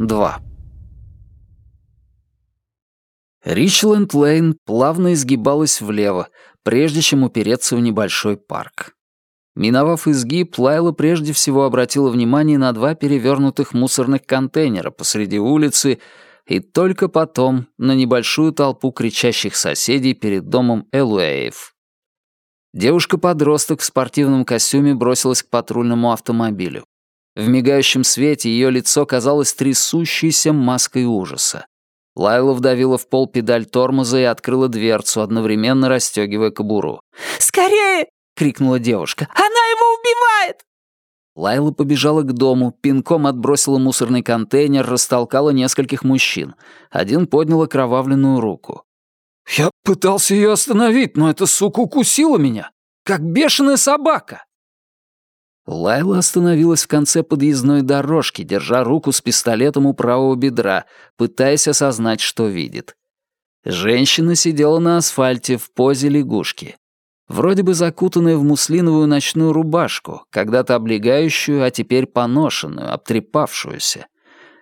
2. Ричленд-Лейн плавно изгибалась влево, прежде чем упереться в небольшой парк. Миновав изгиб, Лайла прежде всего обратила внимание на два перевернутых мусорных контейнера посреди улицы и только потом на небольшую толпу кричащих соседей перед домом Элуэев. Девушка-подросток в спортивном костюме бросилась к патрульному автомобилю. В мигающем свете ее лицо казалось трясущейся маской ужаса. Лайла вдавила в пол педаль тормоза и открыла дверцу, одновременно расстегивая кобуру. «Скорее!» — крикнула девушка. «Она его убивает!» Лайла побежала к дому, пинком отбросила мусорный контейнер, растолкала нескольких мужчин. Один поднял окровавленную руку. «Я пытался ее остановить, но эта сука укусила меня, как бешеная собака!» Лайла остановилась в конце подъездной дорожки, держа руку с пистолетом у правого бедра, пытаясь осознать, что видит. Женщина сидела на асфальте в позе лягушки. Вроде бы закутанная в муслиновую ночную рубашку, когда-то облегающую, а теперь поношенную, обтрепавшуюся.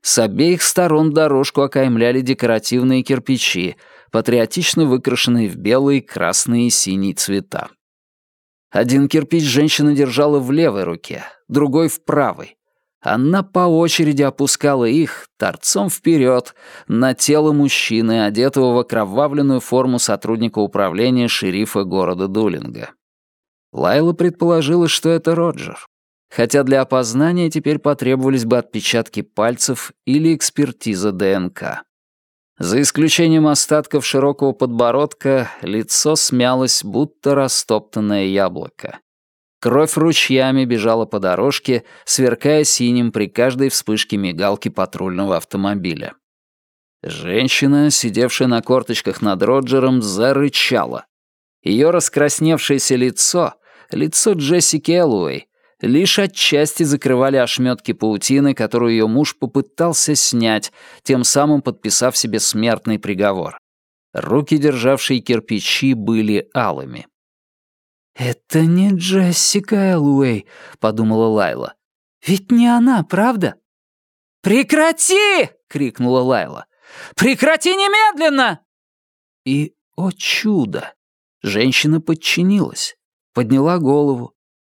С обеих сторон дорожку окаймляли декоративные кирпичи, патриотично выкрашенные в белый, красный и синий цвета. Один кирпич женщина держала в левой руке, другой — в правой. Она по очереди опускала их, торцом вперед, на тело мужчины, одетого в окровавленную форму сотрудника управления шерифа города Дулинга. Лайла предположила, что это Роджер. Хотя для опознания теперь потребовались бы отпечатки пальцев или экспертиза ДНК. За исключением остатков широкого подбородка, лицо смялось, будто растоптанное яблоко. Кровь ручьями бежала по дорожке, сверкая синим при каждой вспышке мигалки патрульного автомобиля. Женщина, сидевшая на корточках над Роджером, зарычала. Ее раскрасневшееся лицо, лицо Джессики Эллоуэй, лишь отчасти закрывали ошметки паутины, которую ее муж попытался снять, тем самым подписав себе смертный приговор. Руки, державшие кирпичи, были алыми. «Это не Джессика Элуэй», — подумала Лайла. «Ведь не она, правда?» «Прекрати!» — крикнула Лайла. «Прекрати немедленно!» И, о чудо! Женщина подчинилась, подняла голову,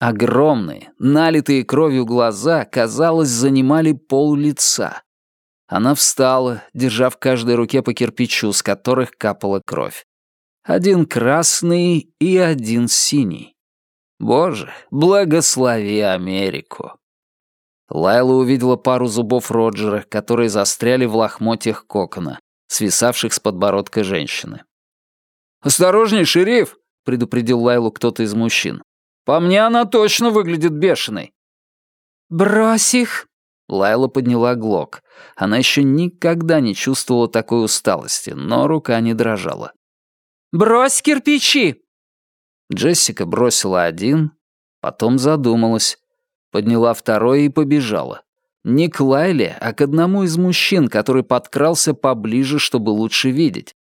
Огромные, налитые кровью глаза, казалось, занимали пол лица. Она встала, держа в каждой руке по кирпичу, с которых капала кровь. Один красный и один синий. Боже, благослови Америку. Лайла увидела пару зубов Роджера, которые застряли в лохмотьях кокона, свисавших с подбородка женщины. «Осторожней, шериф!» — предупредил Лайлу кто-то из мужчин. По мне она точно выглядит бешеной». «Брось их!» Лайла подняла глок. Она еще никогда не чувствовала такой усталости, но рука не дрожала. «Брось кирпичи!» Джессика бросила один, потом задумалась, подняла второй и побежала. Не к Лайле, а к одному из мужчин, который подкрался поближе, чтобы лучше видеть.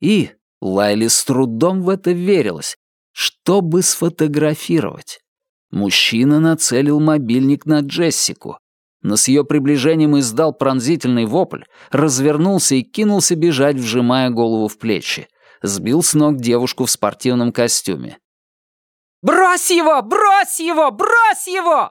И Лайле с трудом в это верилось чтобы сфотографировать. Мужчина нацелил мобильник на Джессику, но с ее приближением издал пронзительный вопль, развернулся и кинулся бежать, вжимая голову в плечи. Сбил с ног девушку в спортивном костюме. «Брось его! Брось его! Брось его!»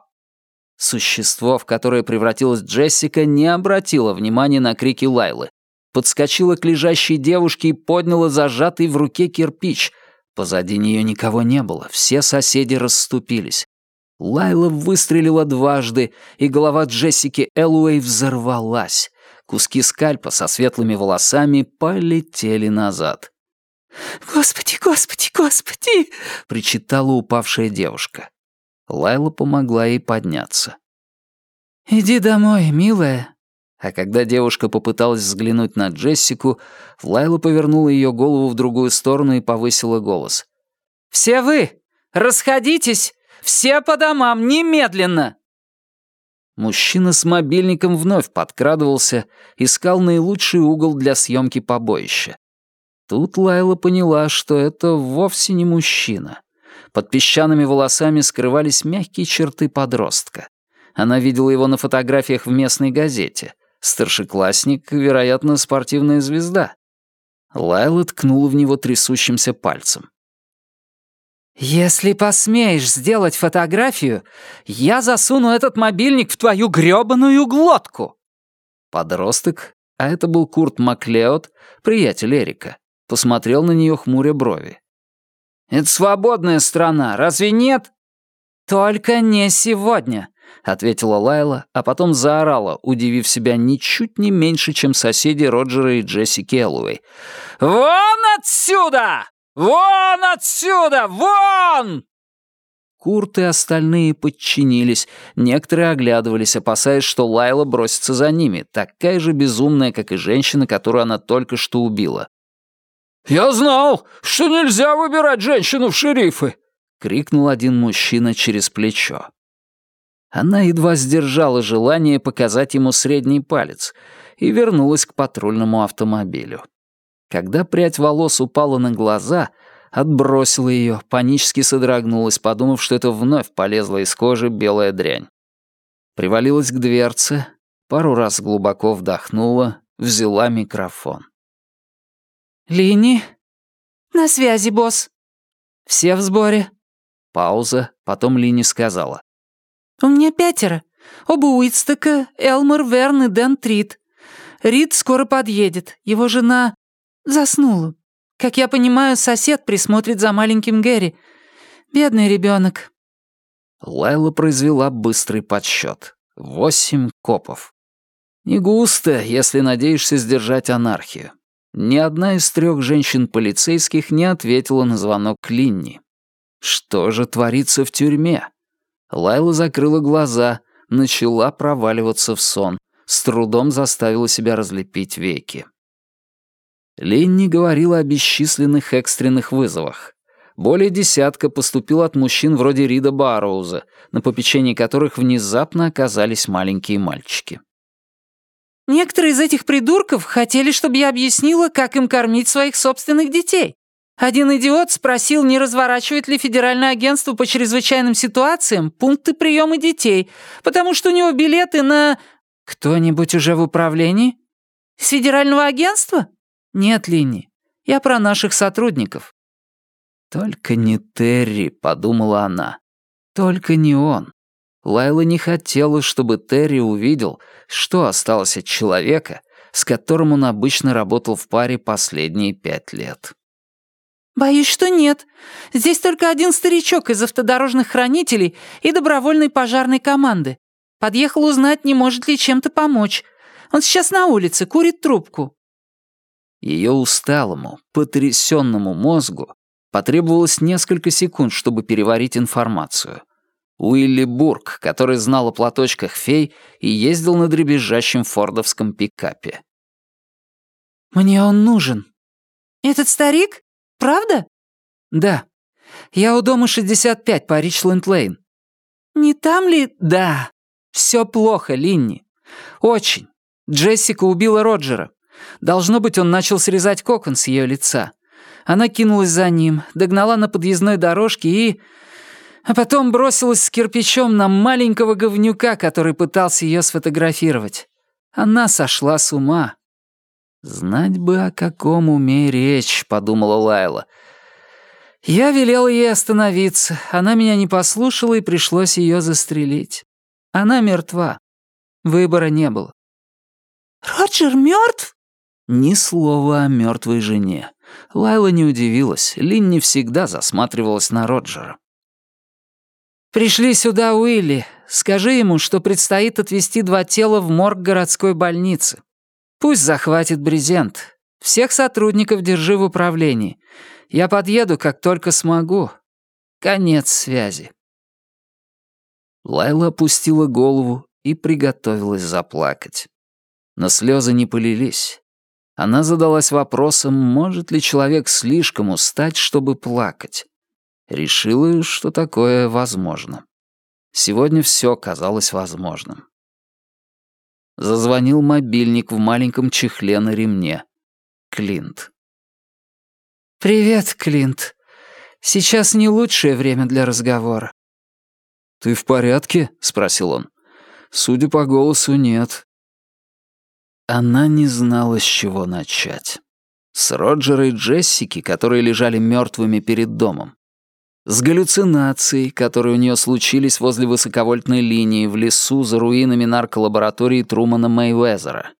Существо, в которое превратилась Джессика, не обратило внимания на крики Лайлы. Подскочило к лежащей девушке и подняло зажатый в руке кирпич — Позади нее никого не было, все соседи расступились. Лайла выстрелила дважды, и голова Джессики Элуэй взорвалась. Куски скальпа со светлыми волосами полетели назад. «Господи, господи, господи!» — причитала упавшая девушка. Лайла помогла ей подняться. «Иди домой, милая», а когда девушка попыталась взглянуть на Джессику, Лайла повернула ее голову в другую сторону и повысила голос. «Все вы! Расходитесь! Все по домам, немедленно!» Мужчина с мобильником вновь подкрадывался, искал наилучший угол для съемки побоища. Тут Лайла поняла, что это вовсе не мужчина. Под песчаными волосами скрывались мягкие черты подростка. Она видела его на фотографиях в местной газете — Старшеклассник, вероятно, спортивная звезда. Лайла ткнула в него трясущимся пальцем. «Если посмеешь сделать фотографию, я засуну этот мобильник в твою грёбаную глотку!» Подросток, а это был Курт Маклеод, приятель Эрика, посмотрел на нее хмуря брови. «Это свободная страна, разве нет?» «Только не сегодня», — ответила Лайла, а потом заорала, удивив себя ничуть не меньше, чем соседи Роджера и Джесси Келлоуэй. «Вон отсюда! Вон отсюда! Вон!» Курт и остальные подчинились, некоторые оглядывались, опасаясь, что Лайла бросится за ними, такая же безумная, как и женщина, которую она только что убила. «Я знал, что нельзя выбирать женщину в шерифы!» — крикнул один мужчина через плечо. Она едва сдержала желание показать ему средний палец и вернулась к патрульному автомобилю. Когда прядь волос упала на глаза, отбросила ее, панически содрогнулась, подумав, что это вновь полезла из кожи белая дрянь. Привалилась к дверце, пару раз глубоко вдохнула, взяла микрофон. «Лини?» «На связи, босс». «Все в сборе?» Пауза, потом Лини сказала. «У меня пятеро. Оба Уитстока, Элмор, Верн и Дэн Трид. Рид скоро подъедет. Его жена заснула. Как я понимаю, сосед присмотрит за маленьким Гэри. Бедный ребенок. Лайла произвела быстрый подсчет. Восемь копов. Не густо, если надеешься сдержать анархию. Ни одна из трех женщин-полицейских не ответила на звонок Линни. Что же творится в тюрьме? Лайла закрыла глаза, начала проваливаться в сон, с трудом заставила себя разлепить веки. Линни говорила о бесчисленных экстренных вызовах. Более десятка поступило от мужчин вроде Рида Барроуза, на попечении которых внезапно оказались маленькие мальчики. Некоторые из этих придурков хотели, чтобы я объяснила, как им кормить своих собственных детей. Один идиот спросил, не разворачивает ли Федеральное агентство по чрезвычайным ситуациям пункты приема детей, потому что у него билеты на... Кто-нибудь уже в управлении? С Федерального агентства? Нет, Линни, я про наших сотрудников. Только не Терри, подумала она. Только не он. Лайла не хотела, чтобы Терри увидел, что осталось от человека, с которым он обычно работал в паре последние пять лет. «Боюсь, что нет. Здесь только один старичок из автодорожных хранителей и добровольной пожарной команды. Подъехал узнать, не может ли чем-то помочь. Он сейчас на улице, курит трубку». Ее усталому, потрясенному мозгу потребовалось несколько секунд, чтобы переварить информацию. Уилли Бург, который знал о платочках фей и ездил на дребезжащем фордовском пикапе. «Мне он нужен». «Этот старик? Правда?» «Да. Я у дома 65 по Ричленд-Лейн». «Не там ли...» «Да. Все плохо, Линни. Очень. Джессика убила Роджера. Должно быть, он начал срезать кокон с ее лица. Она кинулась за ним, догнала на подъездной дорожке и а потом бросилась с кирпичом на маленького говнюка, который пытался ее сфотографировать. Она сошла с ума. «Знать бы, о каком уме речь», — подумала Лайла. Я велела ей остановиться. Она меня не послушала, и пришлось ее застрелить. Она мертва. Выбора не было. «Роджер мертв? Ни слова о мертвой жене. Лайла не удивилась. Лин не всегда засматривалась на Роджера. «Пришли сюда Уилли. Скажи ему, что предстоит отвезти два тела в морг городской больницы. Пусть захватит брезент. Всех сотрудников держи в управлении. Я подъеду, как только смогу. Конец связи». Лайла опустила голову и приготовилась заплакать. Но слезы не полились. Она задалась вопросом, может ли человек слишком устать, чтобы плакать. Решила, что такое возможно. Сегодня все казалось возможным. Зазвонил мобильник в маленьком чехле на ремне. Клинт. «Привет, Клинт. Сейчас не лучшее время для разговора». «Ты в порядке?» — спросил он. «Судя по голосу, нет». Она не знала, с чего начать. С Роджера и Джессики, которые лежали мертвыми перед домом. С галлюцинацией, которые у нее случились возле высоковольтной линии в лесу за руинами нарколаборатории Трумана Мэйвезера.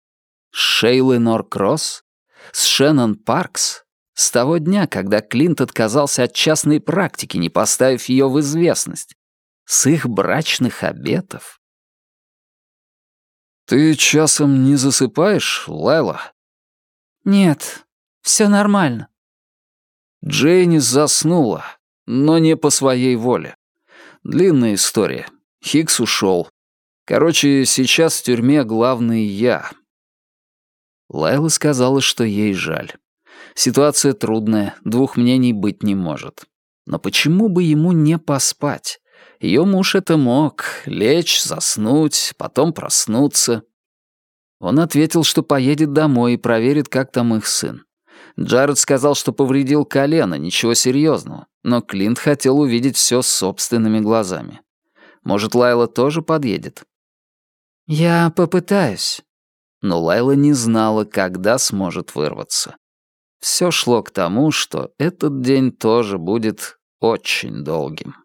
С Шейлой Норкросс? С Шеннон Паркс? С того дня, когда Клинт отказался от частной практики, не поставив ее в известность. С их брачных обетов. «Ты часом не засыпаешь, Лайла?» «Нет, все нормально». Джейнис заснула, но не по своей воле. Длинная история. Хикс ушел. Короче, сейчас в тюрьме главный я. Лайла сказала, что ей жаль. Ситуация трудная, двух мнений быть не может. Но почему бы ему не поспать? Ее муж это мог — лечь, заснуть, потом проснуться. Он ответил, что поедет домой и проверит, как там их сын. Джаред сказал, что повредил колено, ничего серьезного, но Клинт хотел увидеть все собственными глазами. Может, Лайла тоже подъедет? «Я попытаюсь». Но Лайла не знала, когда сможет вырваться. Все шло к тому, что этот день тоже будет очень долгим.